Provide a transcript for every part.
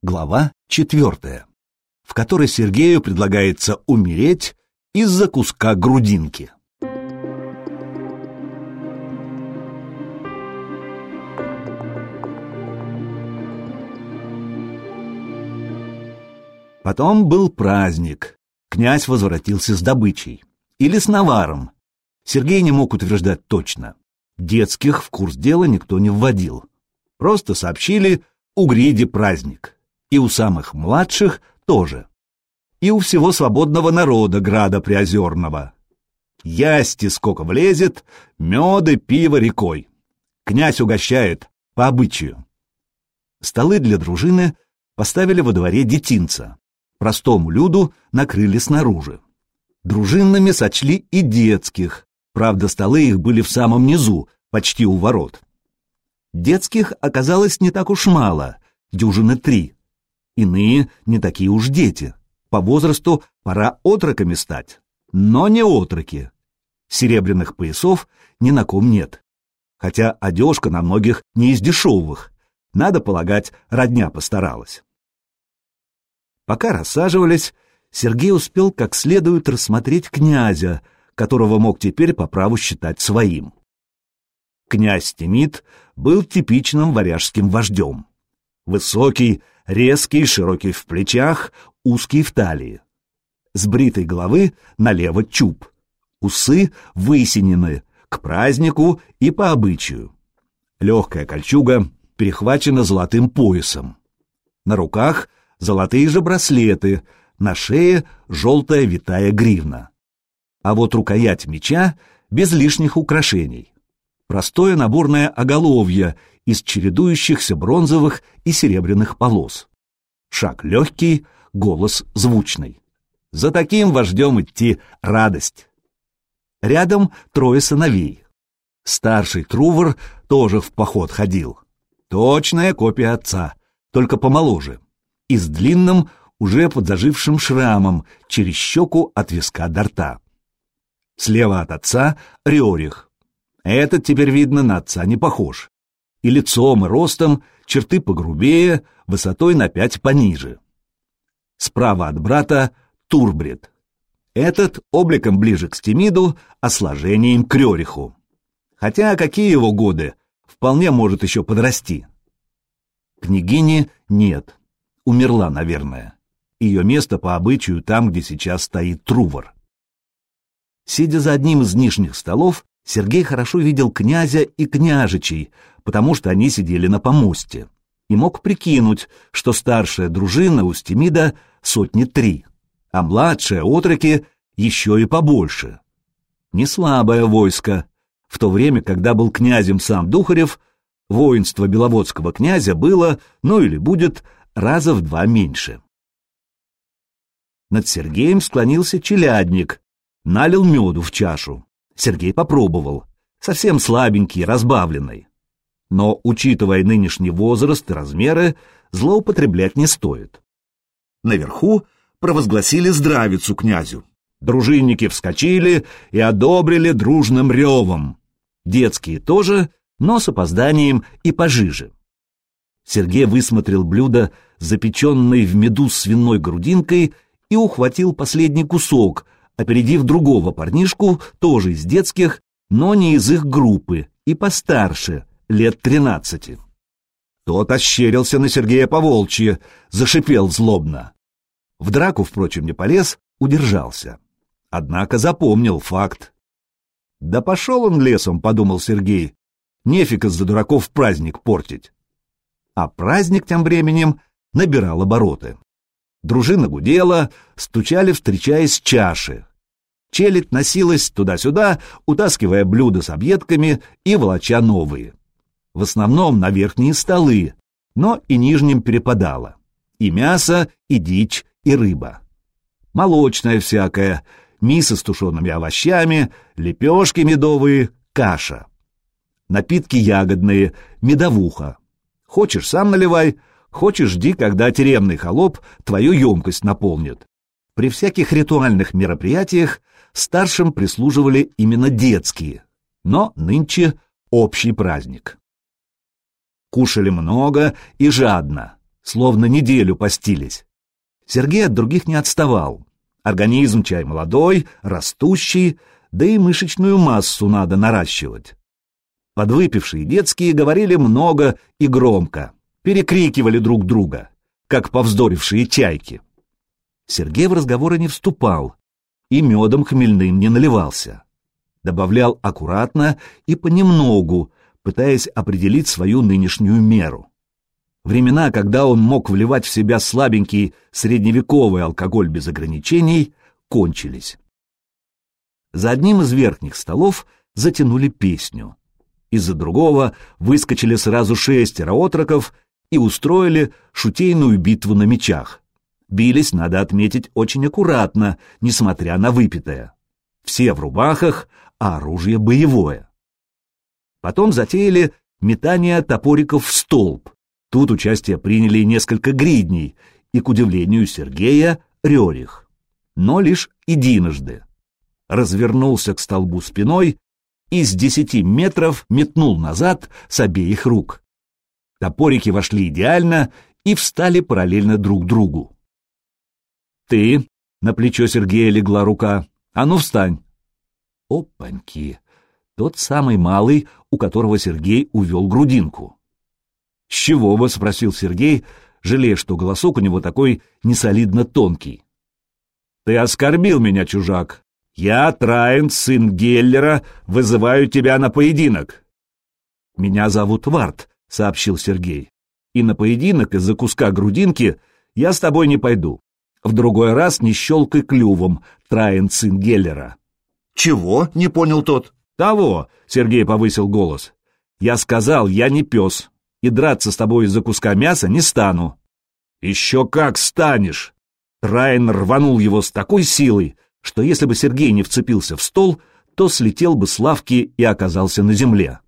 Глава четвертая, в которой Сергею предлагается умереть из-за куска грудинки. Потом был праздник. Князь возвратился с добычей. Или с наваром. Сергей не мог утверждать точно. Детских в курс дела никто не вводил. Просто сообщили «У Гриди праздник» и у самых младших тоже. И у всего свободного народа града Приозерного. Ясти сколько влезет, меды, пиво рекой. Князь угощает, по обычаю. Столы для дружины поставили во дворе детинца. Простому люду накрыли снаружи. Дружинными сочли и детских, правда, столы их были в самом низу, почти у ворот. Детских оказалось не так уж мало, дюжины три. Иные не такие уж дети. По возрасту пора отроками стать. Но не отроки. Серебряных поясов ни на ком нет. Хотя одежка на многих не из дешевых. Надо полагать, родня постаралась. Пока рассаживались, Сергей успел как следует рассмотреть князя, которого мог теперь по праву считать своим. Князь Тимит был типичным варяжским вождем. Высокий, резкий, широкий в плечах, узкий в талии. С бритой головы налево чуб. Усы высинены к празднику и по обычаю. Легкая кольчуга перехвачена золотым поясом. На руках золотые же браслеты, на шее желтая витая гривна. А вот рукоять меча без лишних украшений. Простое наборное оголовье из чередующихся бронзовых и серебряных полос. Шаг легкий, голос звучный. За таким вождем идти радость. Рядом трое сыновей. Старший Трувор тоже в поход ходил. Точная копия отца, только помоложе. И с длинным, уже подзажившим шрамом через щеку от виска до рта. Слева от отца — Риорих. Этот теперь, видно, на отца не похож и лицом, и ростом, черты погрубее, высотой на пять пониже. Справа от брата — Турбрид. Этот обликом ближе к Стемиду, а сложением к Рериху. Хотя какие его годы, вполне может еще подрасти. Княгини нет, умерла, наверное. Ее место по обычаю там, где сейчас стоит Трувор. Сидя за одним из нижних столов, Сергей хорошо видел князя и княжичей, потому что они сидели на помосте, и мог прикинуть, что старшая дружина у Стемида сотни три, а младшая отроки еще и побольше. Не слабое войско. В то время, когда был князем сам Духарев, воинство беловодского князя было, ну или будет, раза в два меньше. Над Сергеем склонился челядник, налил меду в чашу. Сергей попробовал. Совсем слабенький, разбавленный. Но, учитывая нынешний возраст и размеры, злоупотреблять не стоит. Наверху провозгласили здравицу князю. Дружинники вскочили и одобрили дружным ревом. Детские тоже, но с опозданием и пожиже. Сергей высмотрел блюдо, запеченное в меду свиной грудинкой, и ухватил последний кусок — опередив другого парнишку, тоже из детских, но не из их группы, и постарше, лет тринадцати. Тот ощерился на Сергея Поволчье, зашипел злобно. В драку, впрочем, не полез, удержался. Однако запомнил факт. «Да пошел он лесом», — подумал Сергей. «Нефиг из-за дураков праздник портить». А праздник тем временем набирал обороты. Дружина гудела, стучали, встречаясь чаши. Челядь носилась туда-сюда, утаскивая блюда с объедками и волоча новые. В основном на верхние столы, но и нижним перепадало. И мясо, и дичь, и рыба. Молочное всякое, мисы с тушеными овощами, лепешки медовые, каша. Напитки ягодные, медовуха. Хочешь, сам наливай, хочешь, жди, когда тюремный холоп твою емкость наполнит. При всяких ритуальных мероприятиях старшим прислуживали именно детские, но нынче общий праздник. Кушали много и жадно. словно неделю постились. Сергей от других не отставал. Организм чай молодой, растущий, да и мышечную массу надо наращивать. Подвыпившие детские говорили много и громко, перекрикивали друг друга, как повздорившие чайки. Сергей в разговоры не вступал и медом хмельным не наливался. Добавлял аккуратно и понемногу, пытаясь определить свою нынешнюю меру. Времена, когда он мог вливать в себя слабенький средневековый алкоголь без ограничений, кончились. За одним из верхних столов затянули песню. Из-за другого выскочили сразу шестеро отроков и устроили шутейную битву на мечах. Бились, надо отметить, очень аккуратно, несмотря на выпитое. Все в рубахах, а оружие боевое. Потом затеяли метание топориков в столб. Тут участие приняли несколько гридней, и, к удивлению Сергея, Рерих. Но лишь единожды. Развернулся к столбу спиной и с десяти метров метнул назад с обеих рук. Топорики вошли идеально и встали параллельно друг другу. «Ты!» — на плечо Сергея легла рука. «А ну, встань!» Опаньки! Тот самый малый, у которого Сергей увел грудинку. «С чего бы?» — спросил Сергей, жалея, что голосок у него такой несолидно тонкий. «Ты оскорбил меня, чужак. Я, Траин, сын Геллера, вызываю тебя на поединок». «Меня зовут Варт», — сообщил Сергей. «И на поединок из-за куска грудинки я с тобой не пойду. В другой раз не щелкай клювом, Траин, сын Геллера». «Чего?» — не понял тот. «Того», — Сергей повысил голос. «Я сказал, я не пес и драться с тобой из-за куска мяса не стану». «Еще как станешь!» Райан рванул его с такой силой, что если бы Сергей не вцепился в стол, то слетел бы с лавки и оказался на земле.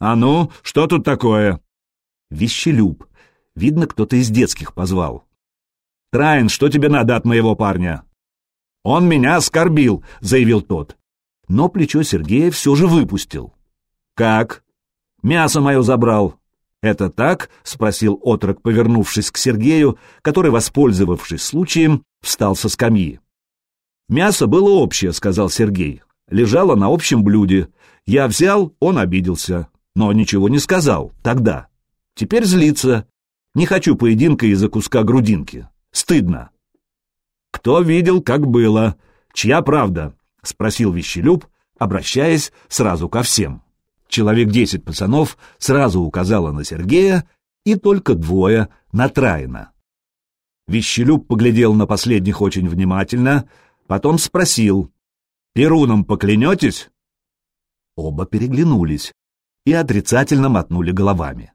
«А ну, что тут такое?» «Вещелюб. Видно, кто-то из детских позвал». «Трайн, что тебе надо от моего парня?» «Он меня оскорбил», — заявил тот. Но плечо Сергея все же выпустил. «Как?» «Мясо мое забрал. «Это так?» — спросил отрок, повернувшись к Сергею, который, воспользовавшись случаем, встал со скамьи. «Мясо было общее», — сказал Сергей. «Лежало на общем блюде. Я взял, он обиделся. Но ничего не сказал. Тогда. Теперь злится. Не хочу поединка из-за куска грудинки. Стыдно». «Кто видел, как было? Чья правда?» — спросил Вещелюб, обращаясь сразу ко всем человек десять пацанов сразу указала на Сергея и только двое на Траина. Вещелюб поглядел на последних очень внимательно, потом спросил, «Перуном поклянетесь?» Оба переглянулись и отрицательно мотнули головами.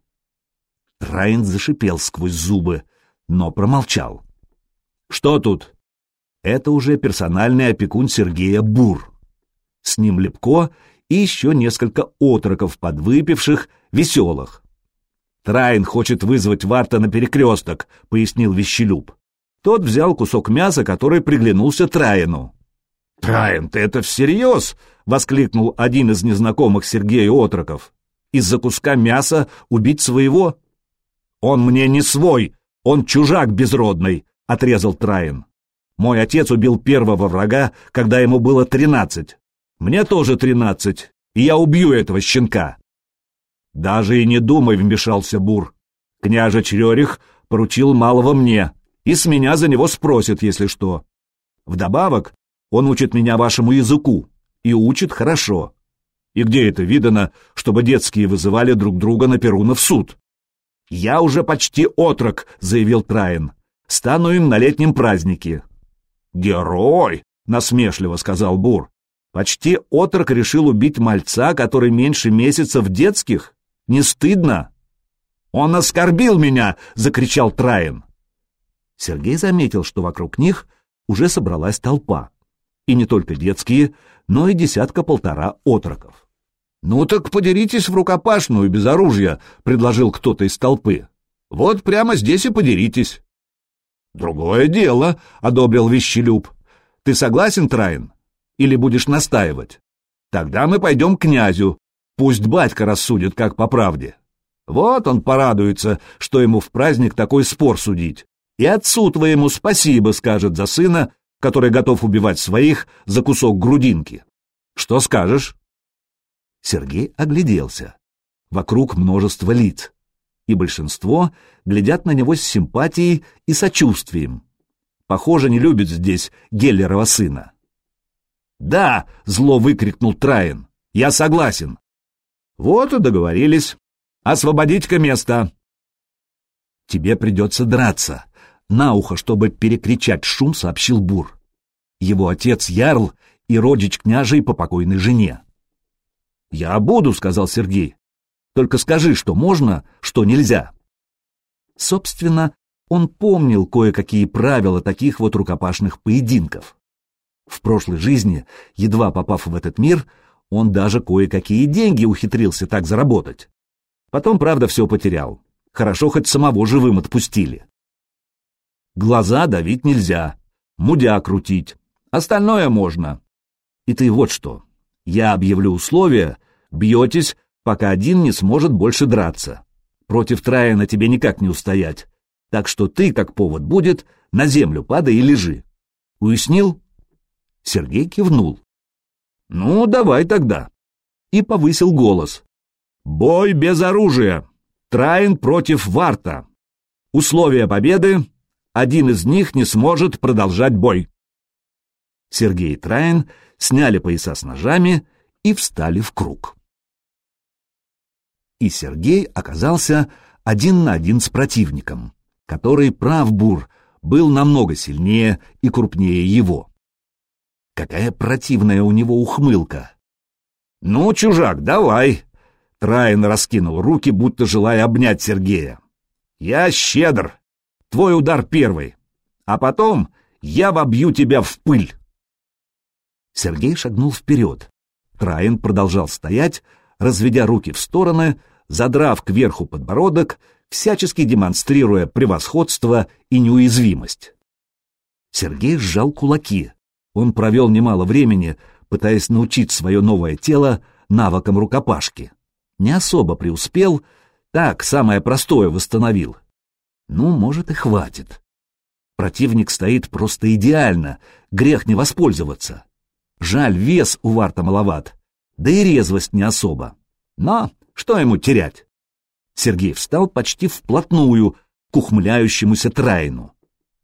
Траин зашипел сквозь зубы, но промолчал. «Что тут?» Это уже персональный опекун Сергея Бур. С ним Лепко и еще несколько отроков подвыпивших, веселых. «Трайн хочет вызвать Варта на перекресток», — пояснил Вещелюб. Тот взял кусок мяса, который приглянулся Траину. «Траин, ты это всерьез?» — воскликнул один из незнакомых Сергея отроков. «Из-за куска мяса убить своего?» «Он мне не свой, он чужак безродный», — отрезал Траин. «Мой отец убил первого врага, когда ему было тринадцать. Мне тоже тринадцать, и я убью этого щенка. Даже и не думай, вмешался Бур. Княже Черерих поручил малого мне, и с меня за него спросят, если что. Вдобавок, он учит меня вашему языку, и учит хорошо. И где это видано, чтобы детские вызывали друг друга на Перуна в суд? «Я уже почти отрок», — заявил Траин. «Стану им на летнем празднике». «Герой!» — насмешливо сказал Бур. Почти отрок решил убить мальца, который меньше месяца в детских? Не стыдно? «Он оскорбил меня!» — закричал Траин. Сергей заметил, что вокруг них уже собралась толпа. И не только детские, но и десятка-полтора отроков. «Ну так подеритесь в рукопашную без оружия», — предложил кто-то из толпы. «Вот прямо здесь и подеритесь». «Другое дело», — одобрил Вещелюб. «Ты согласен, Траин?» Или будешь настаивать? Тогда мы пойдем к князю. Пусть батька рассудит, как по правде. Вот он порадуется, что ему в праздник такой спор судить. И отцу твоему спасибо скажет за сына, который готов убивать своих за кусок грудинки. Что скажешь? Сергей огляделся. Вокруг множество лиц, и большинство глядят на него с симпатией и сочувствием. Похоже, не любит здесь Геллерова сына. «Да!» — зло выкрикнул Траин. «Я согласен!» «Вот и договорились. Освободить-ка место!» «Тебе придется драться!» На ухо, чтобы перекричать шум, сообщил Бур. Его отец Ярл и родич княжей по покойной жене. «Я буду», — сказал Сергей. «Только скажи, что можно, что нельзя». Собственно, он помнил кое-какие правила таких вот рукопашных поединков. В прошлой жизни, едва попав в этот мир, он даже кое-какие деньги ухитрился так заработать. Потом, правда, все потерял. Хорошо, хоть самого живым отпустили. Глаза давить нельзя, мудя крутить, остальное можно. И ты вот что, я объявлю условия, бьетесь, пока один не сможет больше драться. Против Траина тебе никак не устоять, так что ты, как повод будет, на землю падай и лежи. Уяснил? Сергей кивнул. Ну, давай тогда. И повысил голос. Бой без оружия. Траин против Варта. Условия победы. Один из них не сможет продолжать бой. Сергей и Траин сняли пояса с ножами и встали в круг. И Сергей оказался один на один с противником который, прав Бур, был намного сильнее и крупнее его. Какая противная у него ухмылка! «Ну, чужак, давай!» Траин раскинул руки, будто желая обнять Сергея. «Я щедр. Твой удар первый. А потом я вобью тебя в пыль!» Сергей шагнул вперед. Траин продолжал стоять, разведя руки в стороны, задрав кверху подбородок всячески демонстрируя превосходство и неуязвимость. Сергей сжал кулаки. Он провел немало времени, пытаясь научить свое новое тело навыкам рукопашки. Не особо преуспел, так, самое простое восстановил. Ну, может, и хватит. Противник стоит просто идеально, грех не воспользоваться. Жаль, вес у Варта маловат, да и резвость не особо. Но что ему терять? Сергей встал почти вплотную к ухмыляющемуся Траину.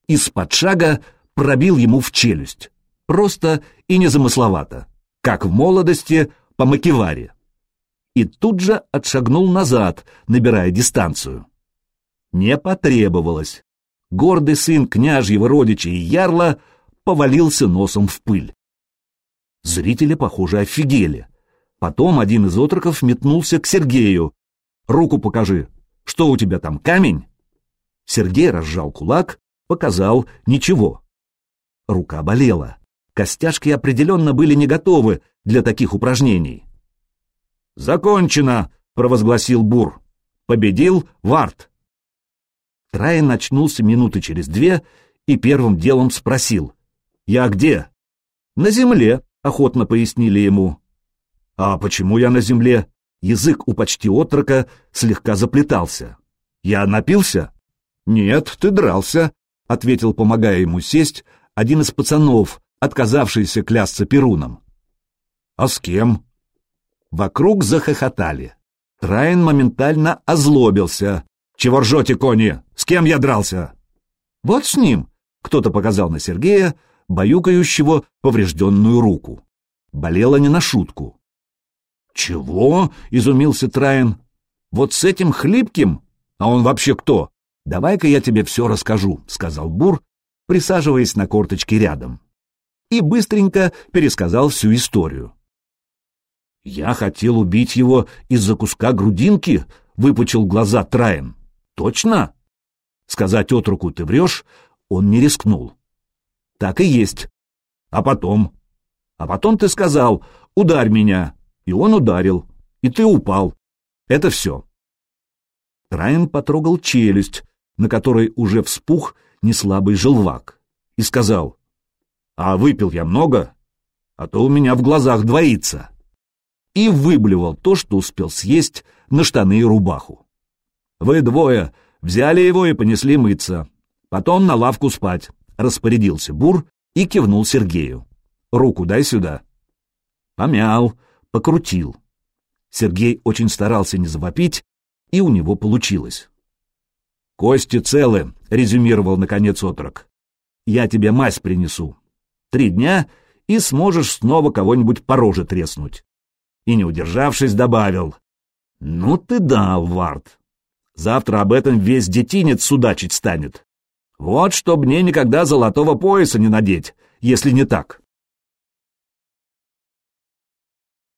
Из-под шага пробил ему в челюсть. Просто и незамысловато, как в молодости по макеваре. И тут же отшагнул назад, набирая дистанцию. Не потребовалось. Гордый сын княжьего родича и ярла повалился носом в пыль. Зрители, похоже, офигели. Потом один из отроков метнулся к Сергею, Руку покажи. Что у тебя там, камень?» Сергей разжал кулак, показал ничего. Рука болела. Костяшки определенно были не готовы для таких упражнений. «Закончено!» — провозгласил Бур. «Победил Варт!» Трайн очнулся минуты через две и первым делом спросил. «Я где?» «На земле», — охотно пояснили ему. «А почему я на земле?» Язык у почти отрока слегка заплетался. «Я напился?» «Нет, ты дрался», — ответил, помогая ему сесть, один из пацанов, отказавшийся клясться Перуном. «А с кем?» Вокруг захохотали. Трайн моментально озлобился. «Чего ржете, кони? С кем я дрался?» «Вот с ним», — кто-то показал на Сергея, баюкающего поврежденную руку. Болела не на шутку. «Чего?» — изумился Траин. «Вот с этим хлипким? А он вообще кто? Давай-ка я тебе все расскажу», — сказал Бур, присаживаясь на корточке рядом. И быстренько пересказал всю историю. «Я хотел убить его из-за куска грудинки», — выпучил глаза Траин. «Точно?» Сказать отруку «ты врешь» он не рискнул. «Так и есть. А потом?» «А потом ты сказал, ударь меня, и он ударил, и ты упал. Это все. Трайн потрогал челюсть, на которой уже вспух неслабый желвак, и сказал, «А выпил я много, а то у меня в глазах двоится». И выблевал то, что успел съесть на штаны и рубаху. Вы двое взяли его и понесли мыться. Потом на лавку спать. Распорядился Бур и кивнул Сергею. Руку дай сюда. Помял, покрутил. Сергей очень старался не завопить, и у него получилось. «Кости целы», — резюмировал наконец отрок. «Я тебе мазь принесу. Три дня, и сможешь снова кого-нибудь по роже треснуть». И, не удержавшись, добавил. «Ну ты дал, Вард. Завтра об этом весь детинец судачить станет. Вот чтоб мне никогда золотого пояса не надеть, если не так».